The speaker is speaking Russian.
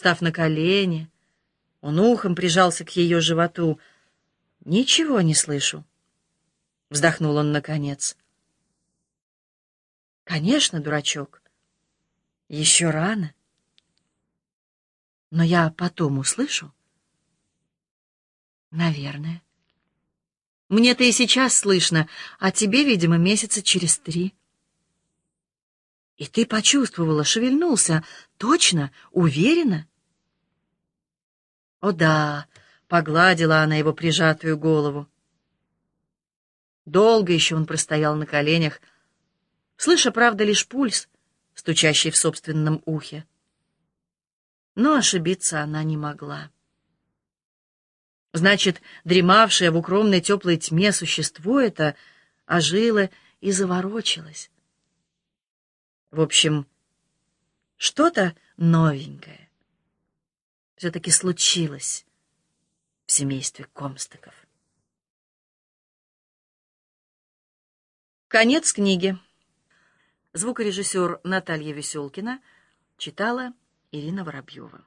встав на колени. Он ухом прижался к ее животу. «Ничего не слышу», — вздохнул он наконец. «Конечно, дурачок. Еще рано. Но я потом услышу». «Наверное». Мне-то и сейчас слышно, а тебе, видимо, месяца через три. И ты почувствовала, шевельнулся. Точно? Уверена? О да, погладила она его прижатую голову. Долго еще он простоял на коленях, слыша, правда, лишь пульс, стучащий в собственном ухе. Но ошибиться она не могла. Значит, дремавшее в укромной теплой тьме существо это ожило и заворочилось. В общем, что-то новенькое все-таки случилось в семействе Комстоков. Конец книги. Звукорежиссер Наталья Веселкина читала Ирина Воробьева.